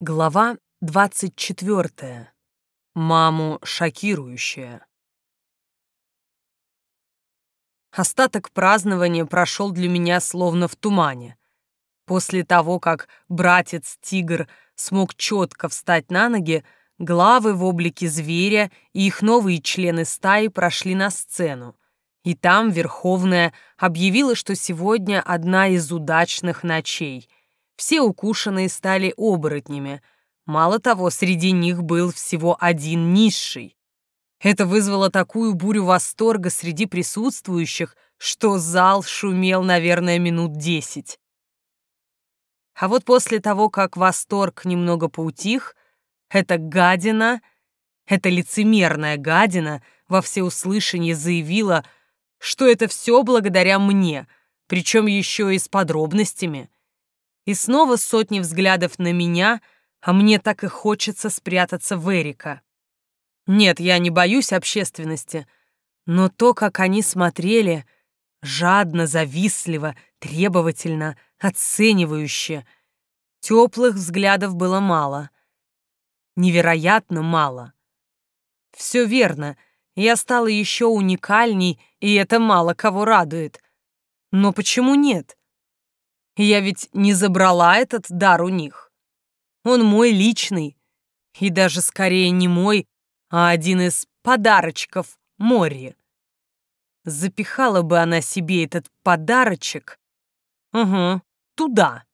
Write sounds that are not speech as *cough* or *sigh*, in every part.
Глава двадцать четвертая. Маму шокирующая. Остаток празднования прошел для меня словно в тумане. После того, как братец-тигр смог четко встать на ноги, главы в облике зверя и их новые члены стаи прошли на сцену. И там Верховная объявила, что сегодня одна из удачных ночей — все укушенные стали оборотнями. Мало того, среди них был всего один низший. Это вызвало такую бурю восторга среди присутствующих, что зал шумел, наверное, минут десять. А вот после того, как восторг немного поутих, эта гадина, эта лицемерная гадина во всеуслышание заявила, что это все благодаря мне, причем еще и с подробностями. И снова сотни взглядов на меня, а мне так и хочется спрятаться в Эрика. Нет, я не боюсь общественности, но то, как они смотрели, жадно, завистливо, требовательно, оценивающе, теплых взглядов было мало. Невероятно мало. Все верно, я стала еще уникальней, и это мало кого радует. Но почему нет? Я ведь не забрала этот дар у них. Он мой личный. И даже скорее не мой, а один из подарочков Мори. Запихала бы она себе этот подарочек. Угу, туда.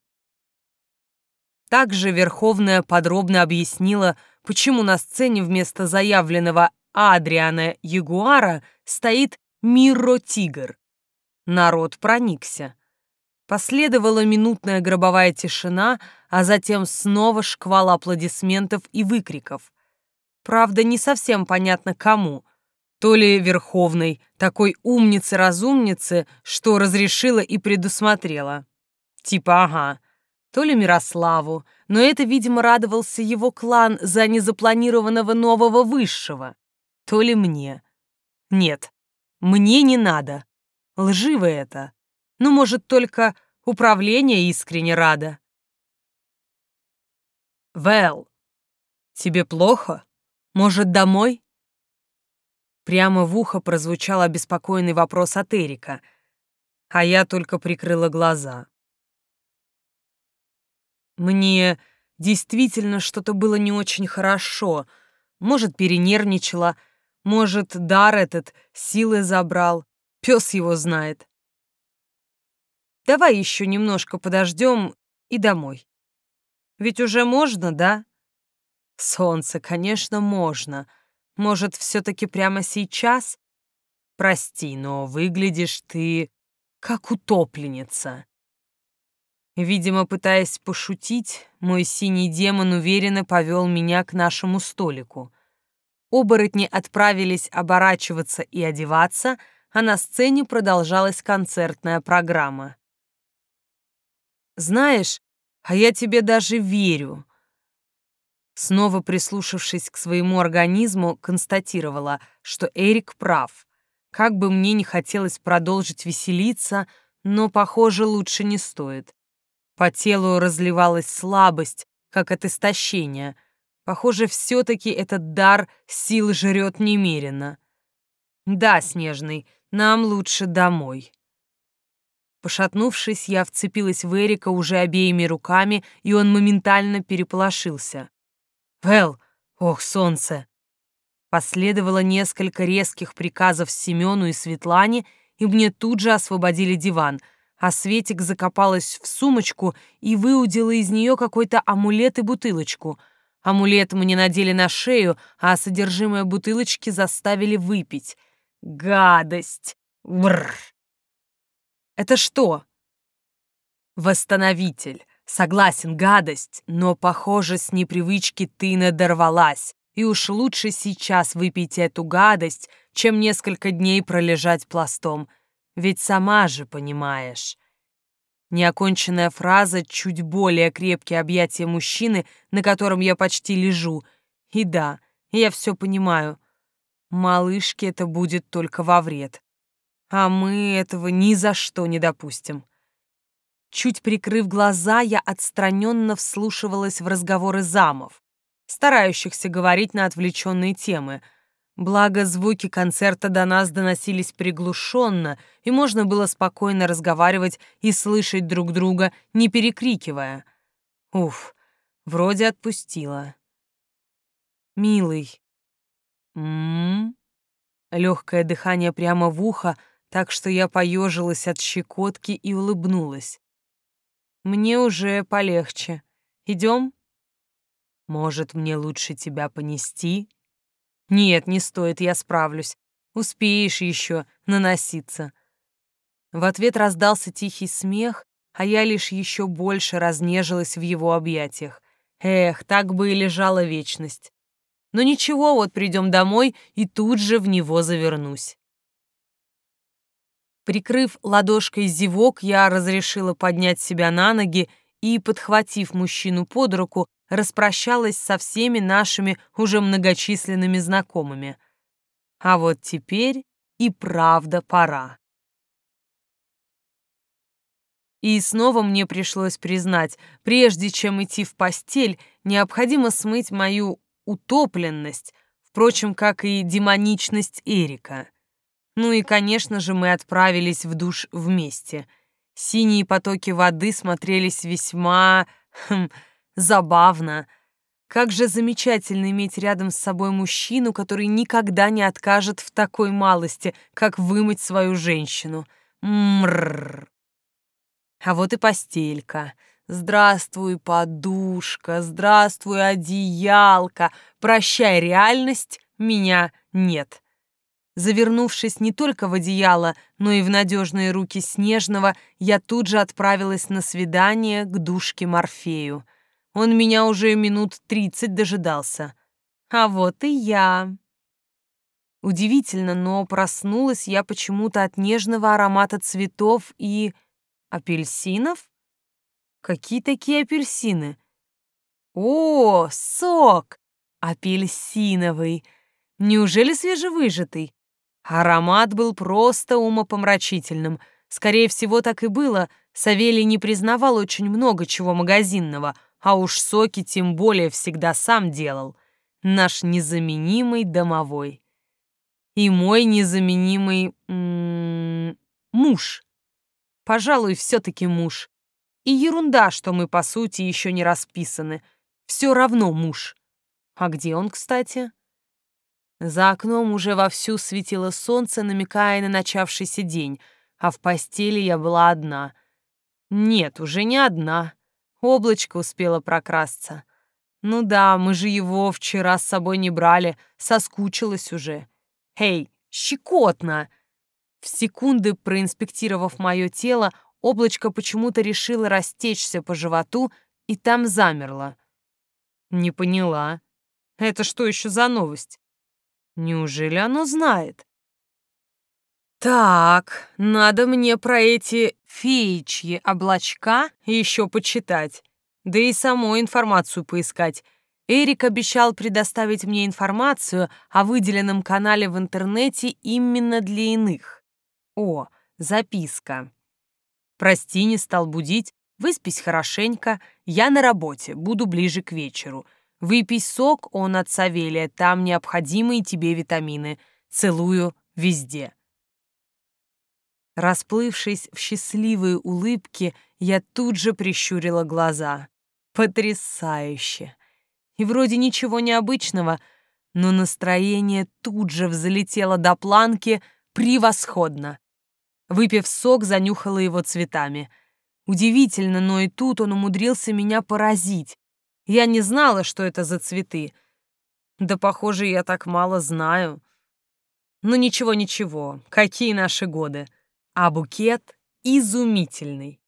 Также Верховная подробно объяснила, почему на сцене вместо заявленного Адриана Ягуара стоит Миро-тигр. Народ проникся. Последовала минутная гробовая тишина, а затем снова шквал аплодисментов и выкриков. Правда, не совсем понятно кому. То ли Верховной, такой умницы-разумницы, что разрешила и предусмотрела. Типа ага. То ли Мирославу, но это, видимо, радовался его клан за незапланированного нового высшего. То ли мне. Нет, мне не надо. Лживо это. Ну, может, только управление искренне рада. Вэл, тебе плохо? Может, домой? Прямо в ухо прозвучал обеспокоенный вопрос от Эрика, а я только прикрыла глаза. Мне действительно что-то было не очень хорошо. Может, перенервничала, может, дар этот силы забрал. Пес его знает. Давай еще немножко подождем и домой. Ведь уже можно, да? Солнце, конечно, можно. Может, все-таки прямо сейчас? Прости, но выглядишь ты как утопленница. Видимо, пытаясь пошутить, мой синий демон уверенно повел меня к нашему столику. Оборотни отправились оборачиваться и одеваться, а на сцене продолжалась концертная программа. Знаешь, а я тебе даже верю. Снова прислушавшись к своему организму, констатировала, что Эрик прав. Как бы мне не хотелось продолжить веселиться, но, похоже, лучше не стоит. По телу разливалась слабость, как от истощения. Похоже, все-таки этот дар сил жрет немерено. Да, Снежный, нам лучше домой. Пошатнувшись, я вцепилась в Эрика уже обеими руками, и он моментально переполошился. «Вэл! Ох, солнце!» Последовало несколько резких приказов Семену и Светлане, и мне тут же освободили диван, а Светик закопалась в сумочку и выудила из нее какой-то амулет и бутылочку. Амулет мне надели на шею, а содержимое бутылочки заставили выпить. Гадость! Бррр! Это что? Восстановитель. Согласен, гадость, но, похоже, с непривычки ты надорвалась. И уж лучше сейчас выпить эту гадость, чем несколько дней пролежать пластом. Ведь сама же понимаешь. Неоконченная фраза, чуть более крепкие объятия мужчины, на котором я почти лежу. И да, я все понимаю. Малышке это будет только во вред. А мы этого ни за что не допустим. Чуть прикрыв глаза, я отстраненно вслушивалась в разговоры замов, старающихся говорить на отвлеченные темы. Благо, звуки концерта до нас доносились приглушенно, и можно было спокойно разговаривать и слышать друг друга, не перекрикивая. Уф, вроде отпустила. «Милый». «М-м-м». Легкое дыхание прямо в ухо, так что я поежилась от щекотки и улыбнулась. Мне уже полегче. Идем? Может, мне лучше тебя понести? Нет, не стоит, я справлюсь. Успеешь еще наноситься. В ответ раздался тихий смех, а я лишь еще больше разнежилась в его объятиях. Эх, так бы и лежала вечность. Но ничего, вот придем домой и тут же в него завернусь. Прикрыв ладошкой зевок, я разрешила поднять себя на ноги и, подхватив мужчину под руку, распрощалась со всеми нашими уже многочисленными знакомыми. А вот теперь и правда пора. И снова мне пришлось признать, прежде чем идти в постель, необходимо смыть мою утопленность, впрочем, как и демоничность Эрика. Ну и, конечно же, мы отправились в душ вместе. Синие потоки воды смотрелись весьма... Хм, забавно. Как же замечательно иметь рядом с собой мужчину, который никогда не откажет в такой малости, как вымыть свою женщину. Мрррр. А вот и постелька. Здравствуй, подушка, здравствуй, одеялка. Прощай, реальность, меня нет. Завернувшись не только в одеяло, но и в надежные руки Снежного, я тут же отправилась на свидание к душке Морфею. Он меня уже минут тридцать дожидался. А вот и я. Удивительно, но проснулась я почему-то от нежного аромата цветов и... апельсинов? Какие такие апельсины? О, сок! Апельсиновый! Неужели свежевыжатый? Аромат был просто умопомрачительным. Скорее всего, так и было. Савелий не признавал очень много чего магазинного, а уж соки тем более всегда сам делал. Наш незаменимый домовой. И мой незаменимый... Муж. Пожалуй, все-таки муж. И ерунда, что мы, по сути, еще не расписаны. Все равно муж. А где он, кстати? За окном уже вовсю светило солнце, намекая на начавшийся день, а в постели я была одна. Нет, уже не одна. Облачко успело прокрасться. Ну да, мы же его вчера с собой не брали, соскучилась уже. Эй, щекотно! В секунды, проинспектировав мое тело, облачко почему-то решило растечься по животу и там замерло. Не поняла. Это что еще за новость? Неужели оно знает? Так, надо мне про эти феечьи облачка еще почитать, да и саму информацию поискать. Эрик обещал предоставить мне информацию о выделенном канале в интернете именно для иных. О, записка. Прости, не стал будить, выспись хорошенько, я на работе, буду ближе к вечеру. Выпей сок, он от Савелия, там необходимые тебе витамины. Целую везде. Расплывшись в счастливые улыбки, я тут же прищурила глаза. Потрясающе! И вроде ничего необычного, но настроение тут же взлетело до планки превосходно. Выпив сок, занюхала его цветами. Удивительно, но и тут он умудрился меня поразить. Я не знала, что это за цветы. Да, похоже, я так мало знаю. Ну ничего-ничего, какие наши годы. А букет изумительный.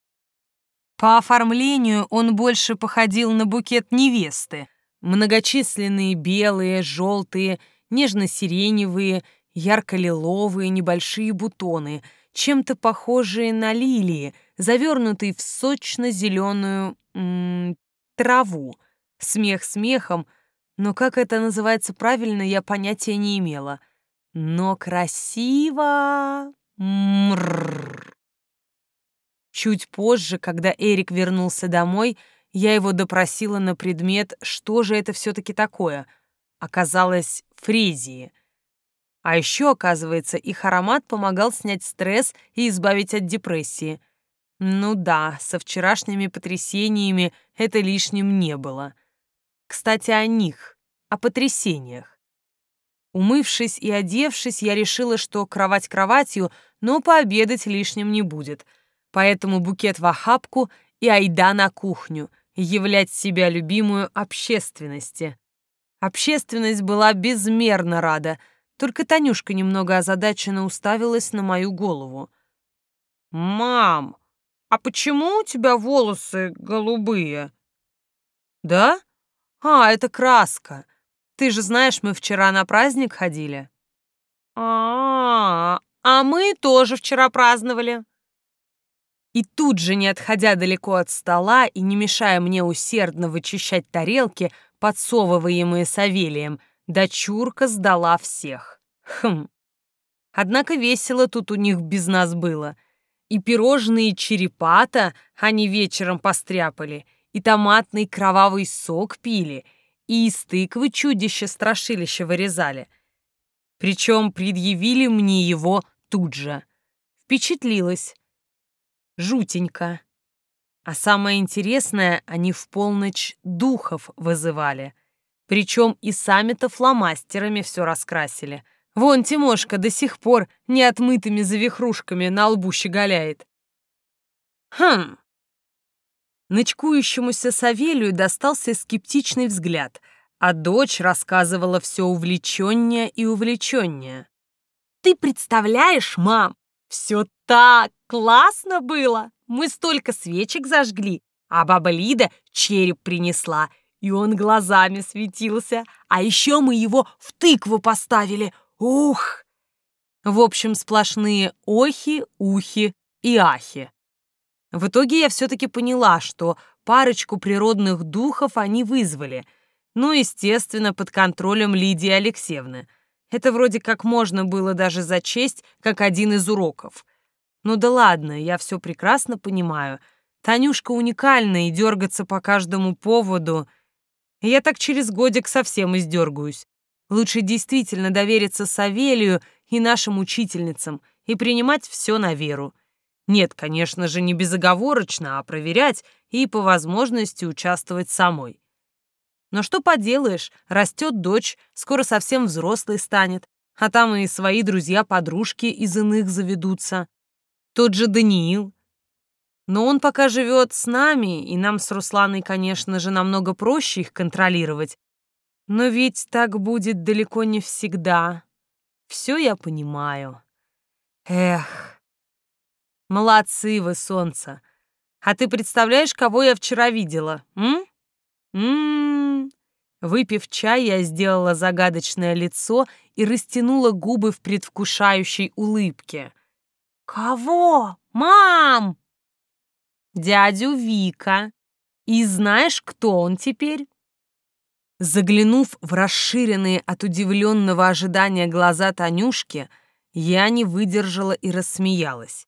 По оформлению он больше походил на букет невесты. Многочисленные белые, желтые, нежно-сиреневые, ярко-лиловые небольшие бутоны, чем-то похожие на лилии, завернутые в сочно-зеленую траву. Смех смехом, но как это называется правильно, я понятия не имела. Но красиво! Мрррр. Чуть позже, когда Эрик вернулся домой, я его допросила на предмет, что же это все-таки такое. Оказалось, фрезии. А еще, оказывается, их аромат помогал снять стресс и избавить от депрессии. Ну да, со вчерашними потрясениями это лишним не было. Кстати, о них, о потрясениях. Умывшись и одевшись, я решила, что кровать кроватью, но пообедать лишним не будет — Поэтому букет в охапку и айда на кухню, являть себя любимую общественности. Общественность была безмерно рада, только Танюшка немного озадаченно уставилась на мою голову. «Мам, а почему у тебя волосы голубые?» «Да? А, это краска. Ты же знаешь, мы вчера на праздник ходили». «А, -а, -а, мы тоже вчера праздновали», и тут же, не отходя далеко от стола и не мешая мне усердно вычищать тарелки, подсовываемые Савелием, дочурка сдала всех. Хм. Однако весело тут у них без нас было. И пирожные черепата они вечером постряпали, и томатный кровавый сок пили, и из тыквы чудище-страшилище вырезали. Причем предъявили мне его тут же. Впечатлилась жутенько. А самое интересное, они в полночь духов вызывали. Причем и сами-то фломастерами все раскрасили. Вон Тимошка до сих пор неотмытыми завихрушками на лбу щеголяет. Хм. Ночкующемуся Савелию достался скептичный взгляд, а дочь рассказывала все увлеченнее и увлеченнее. «Ты представляешь, мам, все так классно было! Мы столько свечек зажгли, а баба Лида череп принесла, и он глазами светился, а еще мы его в тыкву поставили. Ух! В общем, сплошные охи, ухи и ахи. В итоге я все-таки поняла, что парочку природных духов они вызвали, ну, естественно, под контролем Лидии Алексеевны. Это вроде как можно было даже зачесть, как один из уроков — ну да ладно, я все прекрасно понимаю. Танюшка уникальна и дергаться по каждому поводу. Я так через годик совсем издергаюсь. Лучше действительно довериться Савелию и нашим учительницам и принимать все на веру. Нет, конечно же, не безоговорочно, а проверять и по возможности участвовать самой. Но что поделаешь, растет дочь, скоро совсем взрослой станет, а там и свои друзья-подружки из иных заведутся тот же Даниил. Но он пока живет с нами, и нам с Русланой, конечно же, намного проще их контролировать. Но ведь так будет далеко не всегда. Все я понимаю. Эх. Молодцы вы, солнце. А ты представляешь, кого я вчера видела, м? М-м-м. Выпив чай, я сделала загадочное лицо и растянула губы в предвкушающей улыбке — «Кого? Мам!» «Дядю Вика. И знаешь, кто он теперь?» Заглянув в расширенные от удивленного ожидания глаза Танюшки, я не выдержала и рассмеялась.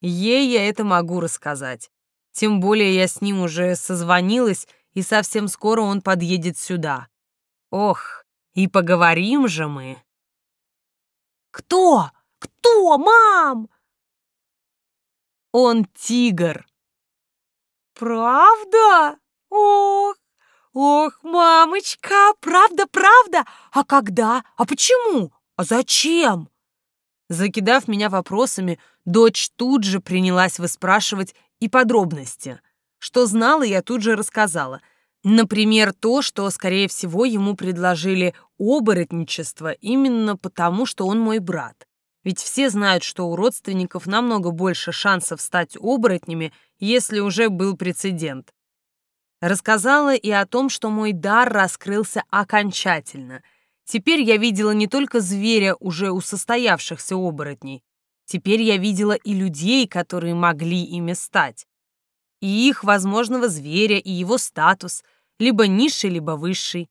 Ей я это могу рассказать. Тем более я с ним уже созвонилась, и совсем скоро он подъедет сюда. Ох, и поговорим же мы. «Кто?» Кто, мам?» «Он тигр». «Правда? Ох, ох, мамочка, правда, правда? А когда? А почему? А зачем?» Закидав меня вопросами, дочь тут же принялась выспрашивать и подробности. Что знала, я тут же рассказала. Например, то, что, скорее всего, ему предложили оборотничество именно потому, что он мой брат. Ведь все знают, что у родственников намного больше шансов стать оборотнями, если уже был прецедент. Рассказала и о том, что мой дар раскрылся окончательно. Теперь я видела не только зверя уже у состоявшихся оборотней. Теперь я видела и людей, которые могли ими стать. И их возможного зверя, и его статус, либо низший, либо высший.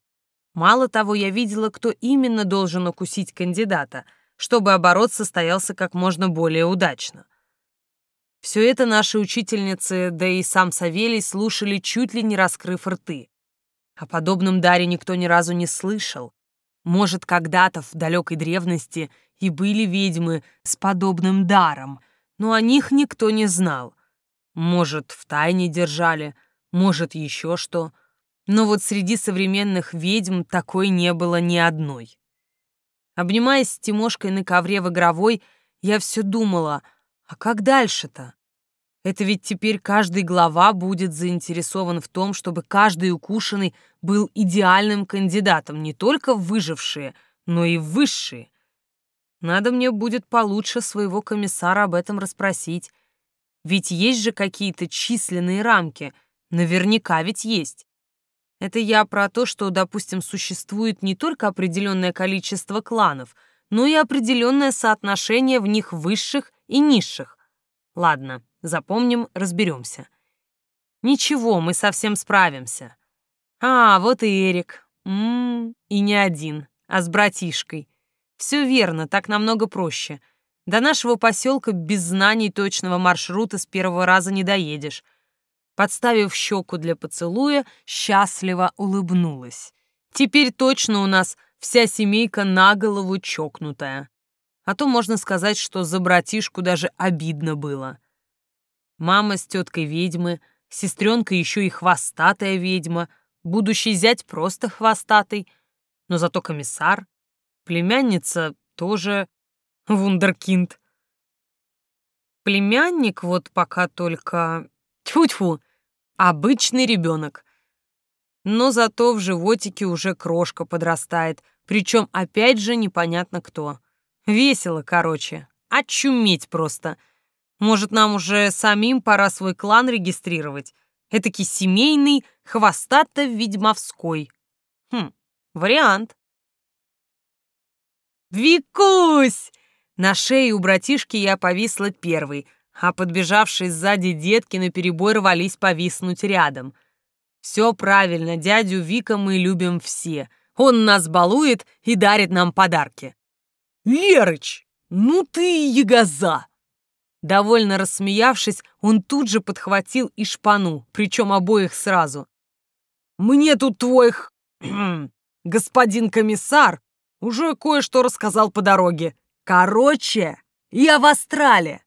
Мало того, я видела, кто именно должен укусить кандидата — чтобы оборот состоялся как можно более удачно. Все это наши учительницы, да и сам Савелий слушали чуть ли не раскрыв рты. О подобном даре никто ни разу не слышал. Может, когда-то в далекой древности и были ведьмы с подобным даром, но о них никто не знал. Может, в тайне держали, может, еще что. Но вот среди современных ведьм такой не было ни одной. Обнимаясь с Тимошкой на ковре в игровой, я все думала, а как дальше-то? Это ведь теперь каждый глава будет заинтересован в том, чтобы каждый укушенный был идеальным кандидатом не только в выжившие, но и в высшие. Надо мне будет получше своего комиссара об этом расспросить. Ведь есть же какие-то численные рамки. Наверняка ведь есть. Это я про то, что, допустим, существует не только определенное количество кланов, но и определенное соотношение в них высших и низших. Ладно, запомним, разберемся. Ничего, мы совсем справимся. А, вот и Эрик. М -м, и не один, а с братишкой. Все верно, так намного проще. До нашего поселка без знаний точного маршрута с первого раза не доедешь. Подставив щеку для поцелуя, счастливо улыбнулась. Теперь точно у нас вся семейка на голову чокнутая. А то можно сказать, что за братишку даже обидно было. Мама с теткой ведьмы, сестренка еще и хвостатая ведьма, будущий зять просто хвостатый, но зато комиссар. Племянница тоже вундеркинд. Племянник вот пока только... Тьфу-тьфу, обычный ребенок. Но зато в животике уже крошка подрастает, причем опять же непонятно кто. Весело, короче, очуметь просто. Может, нам уже самим пора свой клан регистрировать? Этакий семейный, хвостато-ведьмовской. Хм, вариант. «Викусь!» На шее у братишки я повисла первой, а подбежавшие сзади детки наперебой рвались повиснуть рядом. Все правильно, дядю Вика мы любим все. Он нас балует и дарит нам подарки. «Лерыч, ну ты ягоза!» Довольно рассмеявшись, он тут же подхватил и шпану, причем обоих сразу. «Мне тут твой *clears throat* господин комиссар уже кое-что рассказал по дороге. Короче, я в Астрале.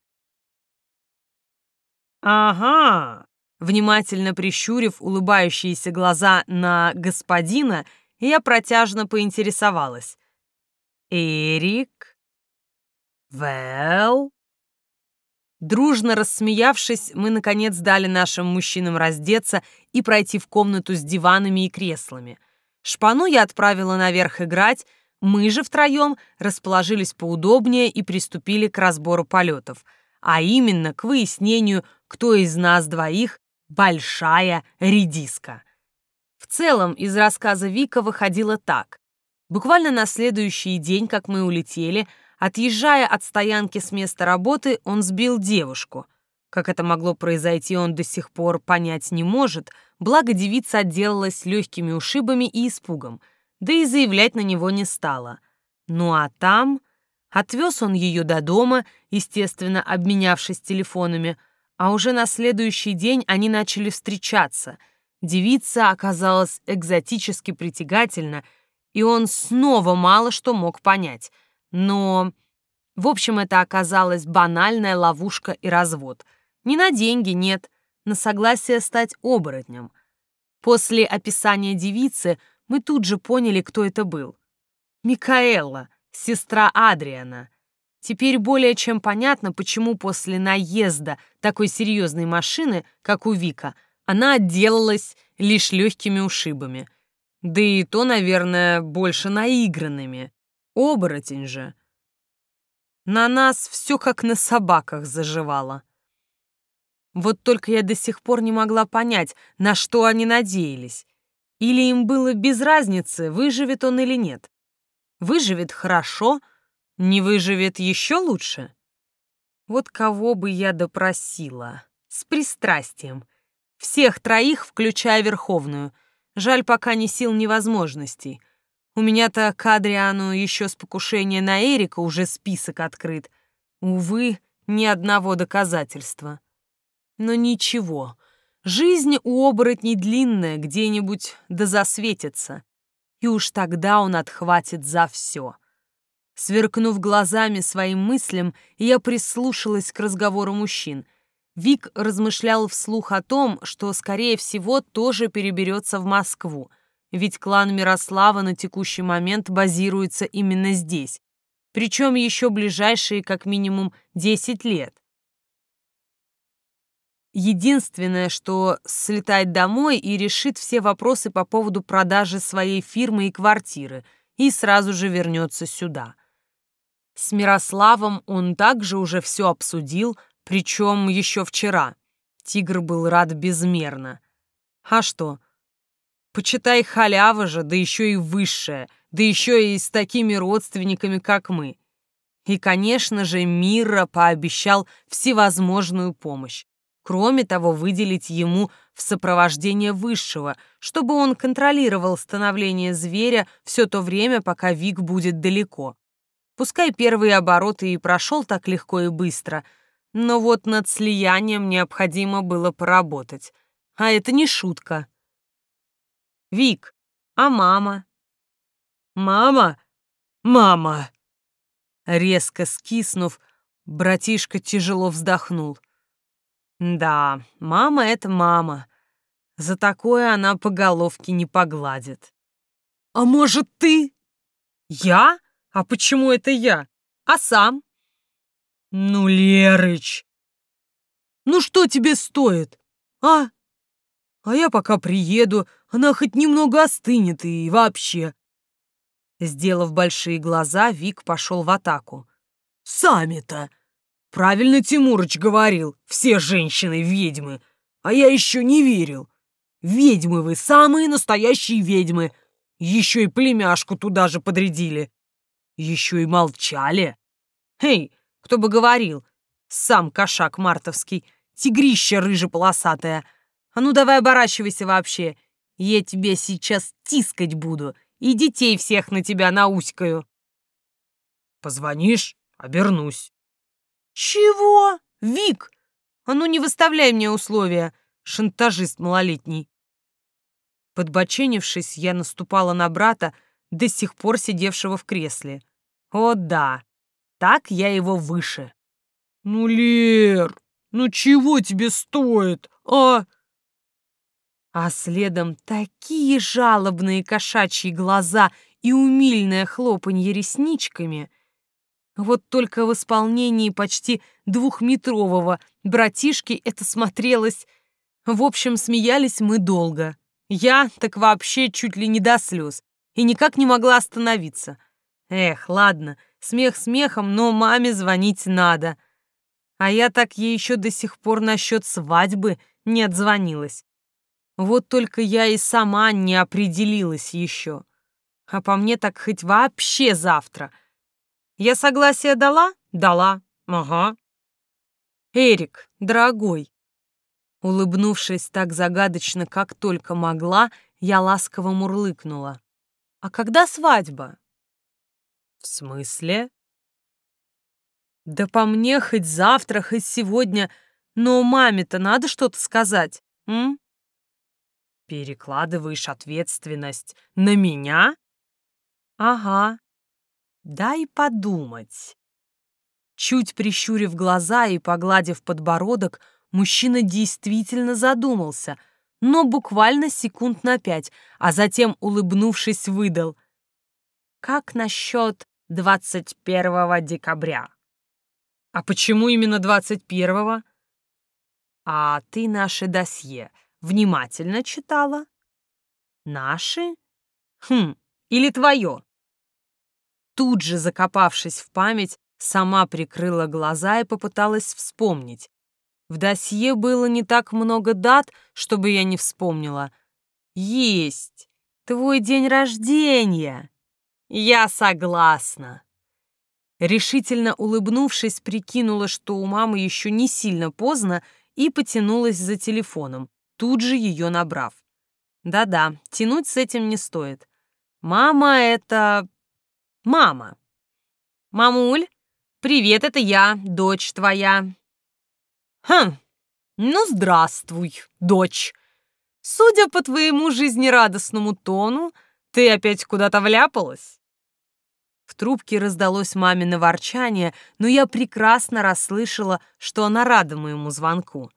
Ага. Внимательно прищурив улыбающиеся глаза на господина, я протяжно поинтересовалась. «Эрик? Вэл?» Дружно рассмеявшись, мы, наконец, дали нашим мужчинам раздеться и пройти в комнату с диванами и креслами. Шпану я отправила наверх играть, мы же втроем расположились поудобнее и приступили к разбору полетов, а именно к выяснению, кто из нас двоих большая редиска. В целом, из рассказа Вика выходило так. Буквально на следующий день, как мы улетели, отъезжая от стоянки с места работы, он сбил девушку. Как это могло произойти, он до сих пор понять не может, благо девица отделалась легкими ушибами и испугом — да и заявлять на него не стала. Ну а там... Отвез он ее до дома, естественно, обменявшись телефонами, а уже на следующий день они начали встречаться. Девица оказалась экзотически притягательна, и он снова мало что мог понять. Но... В общем, это оказалась банальная ловушка и развод. Не на деньги, нет, на согласие стать оборотнем. После описания девицы мы тут же поняли, кто это был. Микаэла, сестра Адриана. Теперь более чем понятно, почему после наезда такой серьезной машины, как у Вика, она отделалась лишь легкими ушибами. Да и то, наверное, больше наигранными. Оборотень же. На нас все как на собаках заживало. Вот только я до сих пор не могла понять, на что они надеялись. Или им было без разницы, выживет он или нет. Выживет хорошо, не выживет еще лучше. Вот кого бы я допросила. С пристрастием. Всех троих, включая Верховную. Жаль, пока ни сил, ни возможностей. У меня-то к Адриану еще с покушения на Эрика уже список открыт. Увы, ни одного доказательства. Но ничего, жизнь у оборотней длинная, где-нибудь да засветится. И уж тогда он отхватит за все. Сверкнув глазами своим мыслям, я прислушалась к разговору мужчин. Вик размышлял вслух о том, что, скорее всего, тоже переберется в Москву, ведь клан Мирослава на текущий момент базируется именно здесь, причем еще ближайшие как минимум 10 лет. Единственное, что слетает домой и решит все вопросы по поводу продажи своей фирмы и квартиры, и сразу же вернется сюда. С Мирославом он также уже все обсудил, причем еще вчера. Тигр был рад безмерно. А что? Почитай халява же, да еще и высшая, да еще и с такими родственниками, как мы. И, конечно же, Мира пообещал всевозможную помощь. Кроме того, выделить ему в сопровождение высшего, чтобы он контролировал становление зверя все то время, пока Вик будет далеко. Пускай первые обороты и прошел так легко и быстро, но вот над слиянием необходимо было поработать. А это не шутка. Вик, а мама? Мама? Мама! Резко скиснув, братишка тяжело вздохнул. Да, мама — это мама. За такое она по головке не погладит. А может, ты? Я? А почему это я? А сам? Ну, Лерыч. Ну что тебе стоит? А? А я пока приеду, она хоть немного остынет и вообще. Сделав большие глаза, Вик пошел в атаку. Сами-то. Правильно Тимурыч говорил, все женщины ведьмы. А я еще не верил. Ведьмы вы, самые настоящие ведьмы. Еще и племяшку туда же подрядили. Еще и молчали. Эй, кто бы говорил, сам кошак мартовский, тигрище рыжеполосатая. А ну давай оборачивайся вообще. Я тебя сейчас тискать буду и детей всех на тебя науськаю. Позвонишь, обернусь. Чего? Вик! А ну не выставляй мне условия, шантажист малолетний. Подбоченившись, я наступала на брата, до сих пор сидевшего в кресле. О да, так я его выше. Ну, Лер, ну чего тебе стоит, а? А следом такие жалобные кошачьи глаза и умильное хлопанье ресничками. Вот только в исполнении почти двухметрового братишки это смотрелось... В общем, смеялись мы долго. Я так вообще чуть ли не до слез и никак не могла остановиться — Эх, ладно, смех смехом, но маме звонить надо. А я так ей еще до сих пор насчет свадьбы не отзвонилась. Вот только я и сама не определилась еще. А по мне так хоть вообще завтра. Я согласие дала? Дала. Ага. Эрик, дорогой. Улыбнувшись так загадочно, как только могла, я ласково мурлыкнула. А когда свадьба? «В смысле?» «Да по мне хоть завтра, хоть сегодня, но маме-то надо что-то сказать, м?» «Перекладываешь ответственность на меня?» «Ага. Дай подумать». Чуть прищурив глаза и погладив подбородок, мужчина действительно задумался, но буквально секунд на пять, а затем, улыбнувшись, выдал. «Как насчет 21 декабря. А почему именно 21-го? А ты наше досье внимательно читала? Наши? Хм, или твое? Тут же, закопавшись в память, сама прикрыла глаза и попыталась вспомнить. В досье было не так много дат, чтобы я не вспомнила. Есть! Твой день рождения! «Я согласна». Решительно улыбнувшись, прикинула, что у мамы еще не сильно поздно, и потянулась за телефоном, тут же ее набрав. Да-да, тянуть с этим не стоит. Мама — это... мама. «Мамуль, привет, это я, дочь твоя». «Хм, Ну, здравствуй, дочь. Судя по твоему жизнерадостному тону, ты опять куда-то вляпалась? В трубке раздалось мамино ворчание, но я прекрасно расслышала, что она рада моему звонку.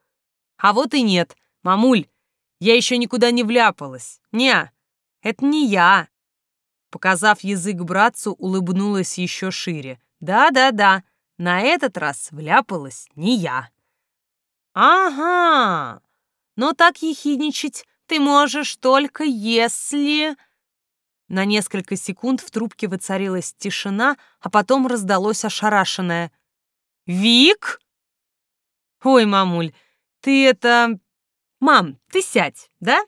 А вот и нет, мамуль, я еще никуда не вляпалась. Не, это не я. Показав язык братцу, улыбнулась еще шире. Да-да-да, на этот раз вляпалась не я. Ага, но так ехидничать ты можешь только если... На несколько секунд в трубке воцарилась тишина, а потом раздалось ошарашенное. «Вик?» «Ой, мамуль, ты это... Мам, ты сядь, да?»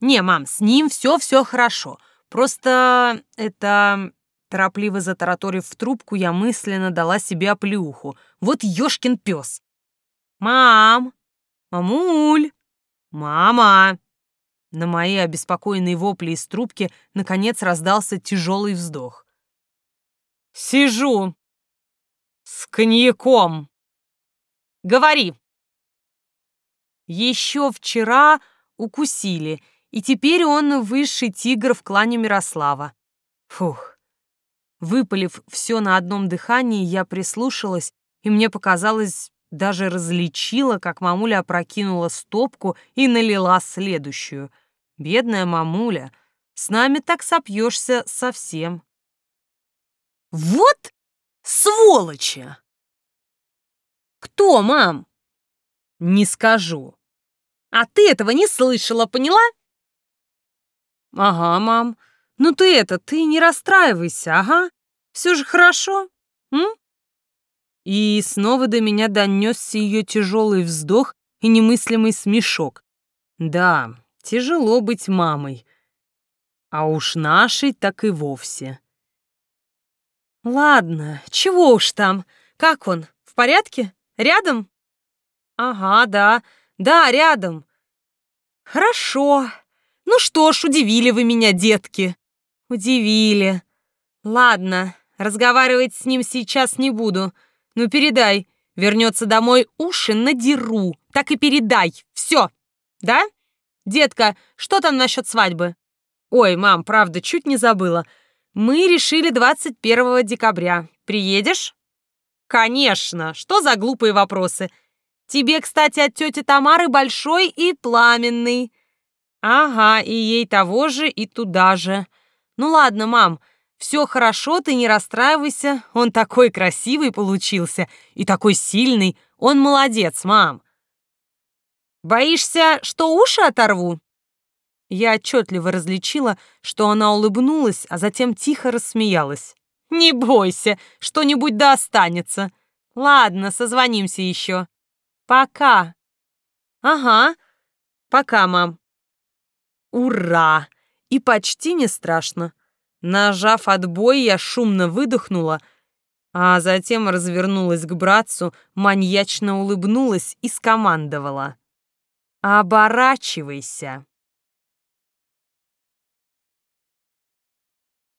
«Не, мам, с ним все-все хорошо. Просто это...» Торопливо затараторив в трубку, я мысленно дала себе оплюху. Вот ёшкин пес. «Мам! Мамуль! Мама!» На мои обеспокоенные вопли из трубки наконец раздался тяжелый вздох. «Сижу! С коньяком!» «Говори!» Еще вчера укусили, и теперь он высший тигр в клане Мирослава. Фух. Выпалив все на одном дыхании, я прислушалась, и мне показалось, даже различила, как мамуля опрокинула стопку и налила следующую. Бедная мамуля, с нами так сопьешься совсем. Вот сволочи! Кто, мам? Не скажу. А ты этого не слышала, поняла? Ага, мам. Ну ты это, ты не расстраивайся, ага. Все же хорошо, м? И снова до меня донесся ее тяжелый вздох и немыслимый смешок. Да, тяжело быть мамой. А уж нашей так и вовсе. Ладно, чего уж там. Как он, в порядке? Рядом? Ага, да, да, рядом. Хорошо. Ну что ж, удивили вы меня, детки. Удивили. Ладно, разговаривать с ним сейчас не буду. Ну передай, вернется домой, уши надеру. Так и передай. Все. Да? Детка, что там насчет свадьбы? Ой, мам, правда, чуть не забыла. Мы решили 21 декабря. Приедешь? Конечно. Что за глупые вопросы? Тебе, кстати, от тети Тамары большой и пламенный. Ага, и ей того же, и туда же. Ну ладно, мам, все хорошо, ты не расстраивайся. Он такой красивый получился и такой сильный. Он молодец, мам. Боишься, что уши оторву? Я отчетливо различила, что она улыбнулась, а затем тихо рассмеялась. Не бойся, что-нибудь да останется. Ладно, созвонимся еще. Пока. Ага. Пока, мам. Ура! И почти не страшно. Нажав отбой, я шумно выдохнула, а затем развернулась к братцу, маньячно улыбнулась и скомандовала. «Оборачивайся!»